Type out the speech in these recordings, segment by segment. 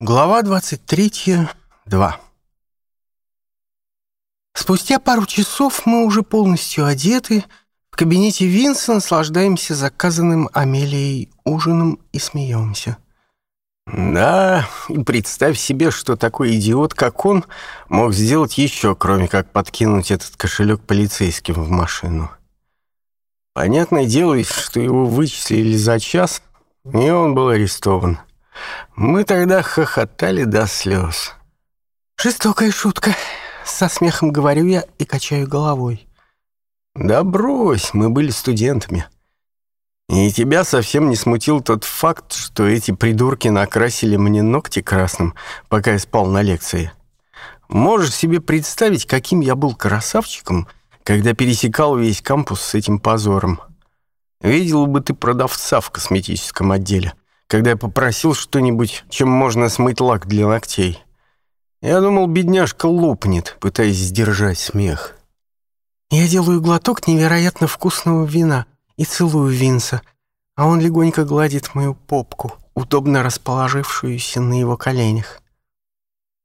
Глава 23. 2. Спустя пару часов мы уже полностью одеты, в кабинете Винса наслаждаемся заказанным Амелией ужином и смеемся. Да, и представь себе, что такой идиот, как он, мог сделать еще, кроме как подкинуть этот кошелек полицейским в машину. Понятное дело, что его вычислили за час, и он был арестован. — мы тогда хохотали до слез. Жестокая шутка. Со смехом говорю я и качаю головой. Да брось, мы были студентами. И тебя совсем не смутил тот факт, что эти придурки накрасили мне ногти красным, пока я спал на лекции. Можешь себе представить, каким я был красавчиком, когда пересекал весь кампус с этим позором. Видел бы ты продавца в косметическом отделе когда я попросил что-нибудь, чем можно смыть лак для ногтей. Я думал, бедняжка лопнет, пытаясь сдержать смех. Я делаю глоток невероятно вкусного вина и целую Винса, а он легонько гладит мою попку, удобно расположившуюся на его коленях.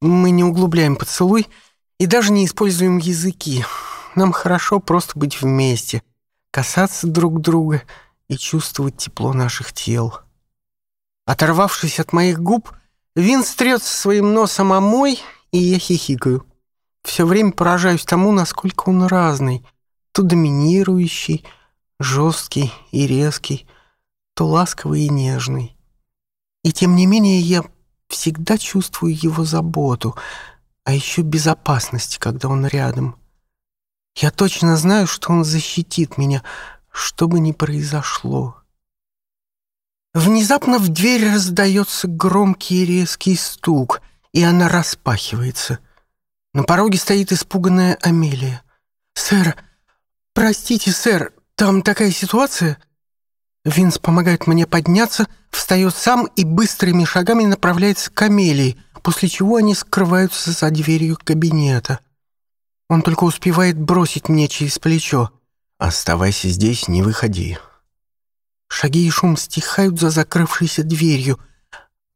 Мы не углубляем поцелуй и даже не используем языки. Нам хорошо просто быть вместе, касаться друг друга и чувствовать тепло наших тел. Оторвавшись от моих губ, Вин стрет своим носом о мой, и я хихикаю. Все время поражаюсь тому, насколько он разный. То доминирующий, жесткий и резкий, то ласковый и нежный. И тем не менее я всегда чувствую его заботу, а еще безопасность, когда он рядом. Я точно знаю, что он защитит меня, что бы ни произошло. Внезапно в дверь раздается громкий резкий стук, и она распахивается. На пороге стоит испуганная Амелия. «Сэр, простите, сэр, там такая ситуация?» Винс помогает мне подняться, встает сам и быстрыми шагами направляется к Амелии, после чего они скрываются за дверью кабинета. Он только успевает бросить мне через плечо. «Оставайся здесь, не выходи. Шаги и шум стихают за закрывшейся дверью,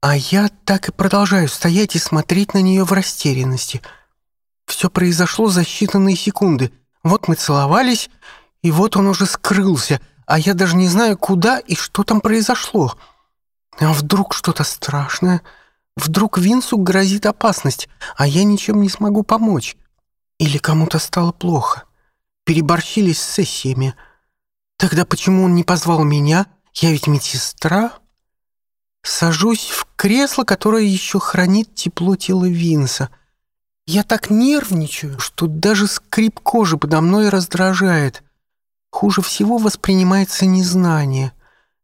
а я так и продолжаю стоять и смотреть на нее в растерянности. Все произошло за считанные секунды. Вот мы целовались, и вот он уже скрылся, а я даже не знаю, куда и что там произошло. А вдруг что-то страшное? Вдруг Винсу грозит опасность, а я ничем не смогу помочь? Или кому-то стало плохо? Переборщились с сессиями — Тогда почему он не позвал меня? Я ведь медсестра. Сажусь в кресло, которое еще хранит тепло тела Винса. Я так нервничаю, что даже скрип кожи подо мной раздражает. Хуже всего воспринимается незнание.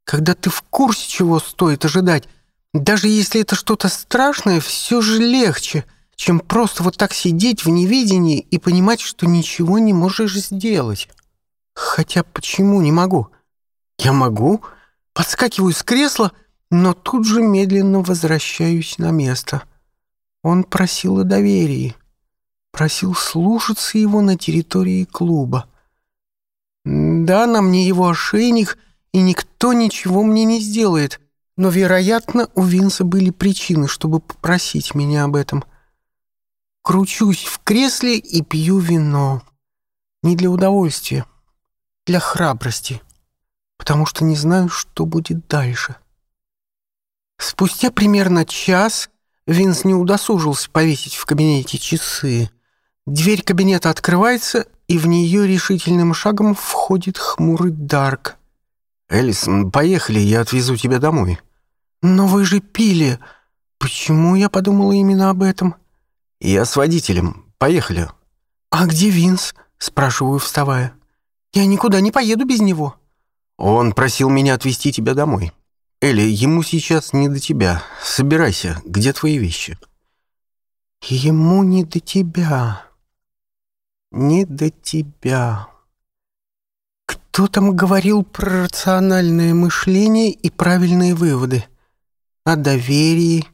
Когда ты в курсе, чего стоит ожидать, даже если это что-то страшное, все же легче, чем просто вот так сидеть в неведении и понимать, что ничего не можешь сделать». Хотя почему не могу? Я могу, подскакиваю с кресла, но тут же медленно возвращаюсь на место. Он просил о доверии, просил слушаться его на территории клуба. Да, на мне его ошейник, и никто ничего мне не сделает, но, вероятно, у Винса были причины, чтобы попросить меня об этом. Кручусь в кресле и пью вино. Не для удовольствия, для храбрости, потому что не знаю, что будет дальше. Спустя примерно час Винс не удосужился повесить в кабинете часы. Дверь кабинета открывается, и в нее решительным шагом входит хмурый Дарк. «Эллисон, поехали, я отвезу тебя домой». «Но вы же пили. Почему я подумала именно об этом?» «Я с водителем. Поехали». «А где Винс?» — спрашиваю, вставая. Я никуда не поеду без него». «Он просил меня отвезти тебя домой. Или ему сейчас не до тебя. Собирайся, где твои вещи?» «Ему не до тебя. Не до тебя. Кто там говорил про рациональное мышление и правильные выводы? О доверии?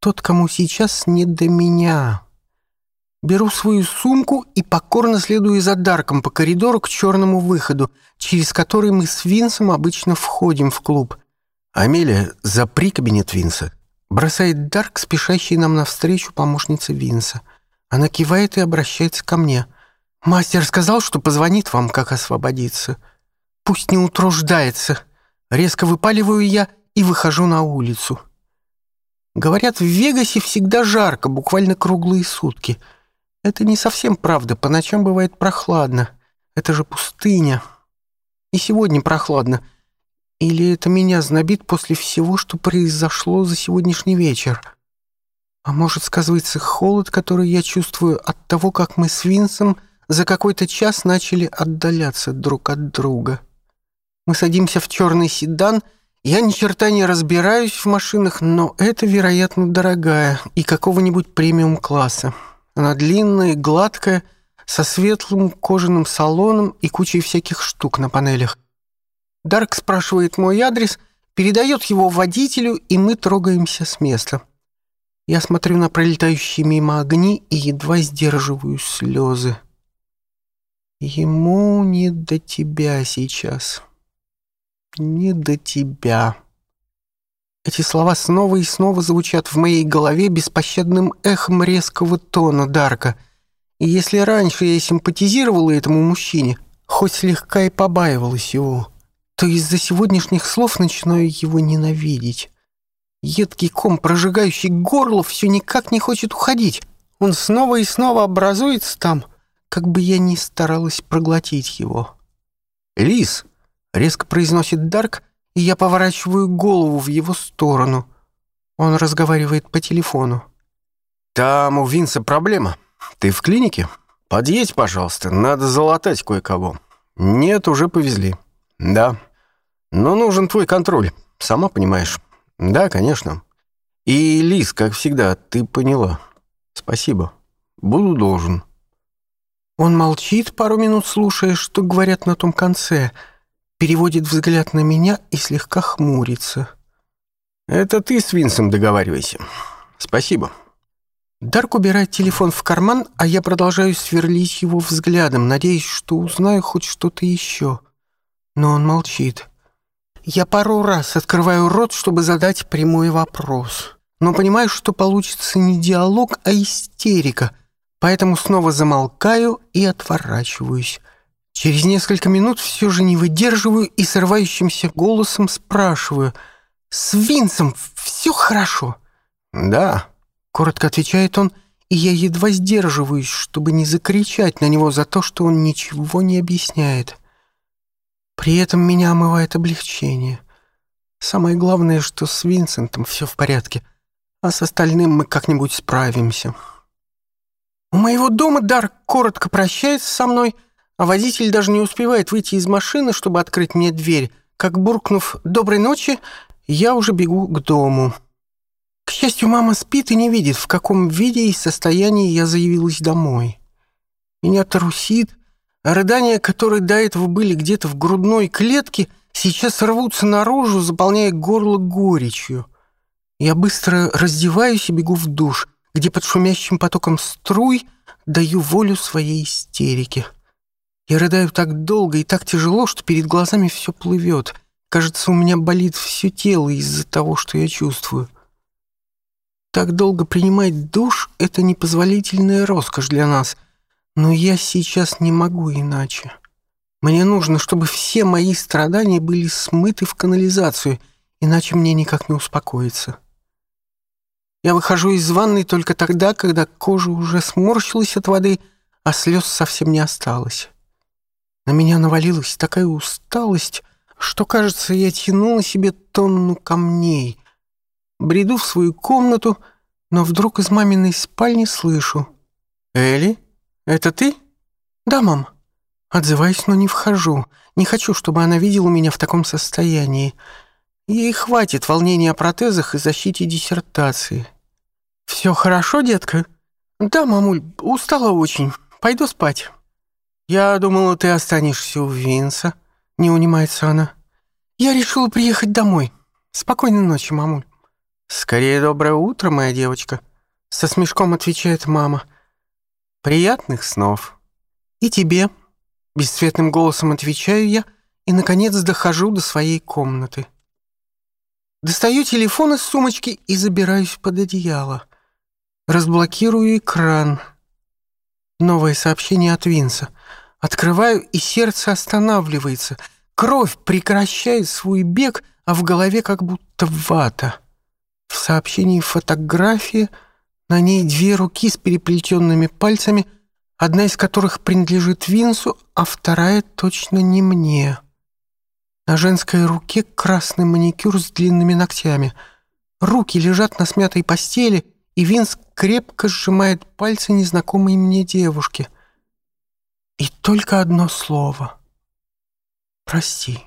Тот, кому сейчас не до меня». Беру свою сумку и покорно следую за Дарком по коридору к черному выходу, через который мы с Винсом обычно входим в клуб. «Амелия, запри кабинет Винса», — бросает Дарк, спешащий нам навстречу помощница Винса. Она кивает и обращается ко мне. «Мастер сказал, что позвонит вам, как освободиться. Пусть не утруждается». Резко выпаливаю я и выхожу на улицу. Говорят, в Вегасе всегда жарко, буквально круглые сутки — это не совсем правда. По ночам бывает прохладно. Это же пустыня. И сегодня прохладно. Или это меня знобит после всего, что произошло за сегодняшний вечер? А может, сказывается холод, который я чувствую от того, как мы с Винсом за какой-то час начали отдаляться друг от друга. Мы садимся в черный седан, я ни черта не разбираюсь в машинах, но это, вероятно, дорогая и какого-нибудь премиум-класса. Она длинная, гладкая, со светлым кожаным салоном и кучей всяких штук на панелях. Дарк спрашивает мой адрес, передает его водителю, и мы трогаемся с места. Я смотрю на пролетающие мимо огни и едва сдерживаю слезы. Ему не до тебя сейчас. Не до тебя. Эти слова снова и снова звучат в моей голове беспощадным эхом резкого тона Дарка. И если раньше я симпатизировала этому мужчине, хоть слегка и побаивалась его, то из-за сегодняшних слов начинаю его ненавидеть. Едкий ком, прожигающий горло, все никак не хочет уходить. Он снова и снова образуется там, как бы я ни старалась проглотить его. «Лис!» — резко произносит Дарк, я поворачиваю голову в его сторону. Он разговаривает по телефону. «Там у Винса проблема. Ты в клинике? Подъедь, пожалуйста, надо залатать кое-кого. Нет, уже повезли. Да. Но нужен твой контроль, сама понимаешь. Да, конечно. И, Лиз, как всегда, ты поняла. Спасибо. Буду должен». Он молчит пару минут, слушая, что говорят на том конце — переводит взгляд на меня и слегка хмурится. «Это ты с Винсом договаривайся. Спасибо». Дарк убирает телефон в карман, а я продолжаю сверлить его взглядом, надеясь, что узнаю хоть что-то еще. Но он молчит. Я пару раз открываю рот, чтобы задать прямой вопрос. Но понимаю, что получится не диалог, а истерика, поэтому снова замолкаю и отворачиваюсь. Через несколько минут все же не выдерживаю и срывающимся голосом спрашиваю. «С Винсом все хорошо?» «Да», — коротко отвечает он, и я едва сдерживаюсь, чтобы не закричать на него за то, что он ничего не объясняет. При этом меня омывает облегчение. Самое главное, что с Винсентом все в порядке, а с остальным мы как-нибудь справимся. У моего дома Дар коротко прощается со мной — а водитель даже не успевает выйти из машины, чтобы открыть мне дверь. Как буркнув «доброй ночи», я уже бегу к дому. К счастью, мама спит и не видит, в каком виде и состоянии я заявилась домой. Меня трусит, рыдания, которые до этого были где-то в грудной клетке, сейчас рвутся наружу, заполняя горло горечью. Я быстро раздеваюсь и бегу в душ, где под шумящим потоком струй даю волю своей истерике. Я рыдаю так долго и так тяжело, что перед глазами все плывет. Кажется, у меня болит все тело из-за того, что я чувствую. Так долго принимать душ — это непозволительная роскошь для нас. Но я сейчас не могу иначе. Мне нужно, чтобы все мои страдания были смыты в канализацию, иначе мне никак не успокоиться. Я выхожу из ванной только тогда, когда кожа уже сморщилась от воды, а слез совсем не осталось. На меня навалилась такая усталость, что, кажется, я тянула себе тонну камней. Бреду в свою комнату, но вдруг из маминой спальни слышу. «Элли, это ты?» «Да, мам». Отзываюсь, но не вхожу. Не хочу, чтобы она видела меня в таком состоянии. Ей хватит волнения о протезах и защите диссертации. «Все хорошо, детка?» «Да, мамуль, устала очень. Пойду спать». Я думала, ты останешься у Винса, не унимается она. Я решила приехать домой. Спокойной ночи, мамуль. Скорее доброе утро, моя девочка, со смешком отвечает мама. Приятных снов. И тебе, бесцветным голосом отвечаю я и наконец дохожу до своей комнаты. Достаю телефон из сумочки и забираюсь под одеяло. Разблокирую экран. Новое сообщение от Винса. Открываю, и сердце останавливается. Кровь прекращает свой бег, а в голове как будто вата. В сообщении фотографии на ней две руки с переплетенными пальцами, одна из которых принадлежит Винсу, а вторая точно не мне. На женской руке красный маникюр с длинными ногтями. Руки лежат на смятой постели, и Винс крепко сжимает пальцы незнакомой мне девушки — и только одно слово. Прости.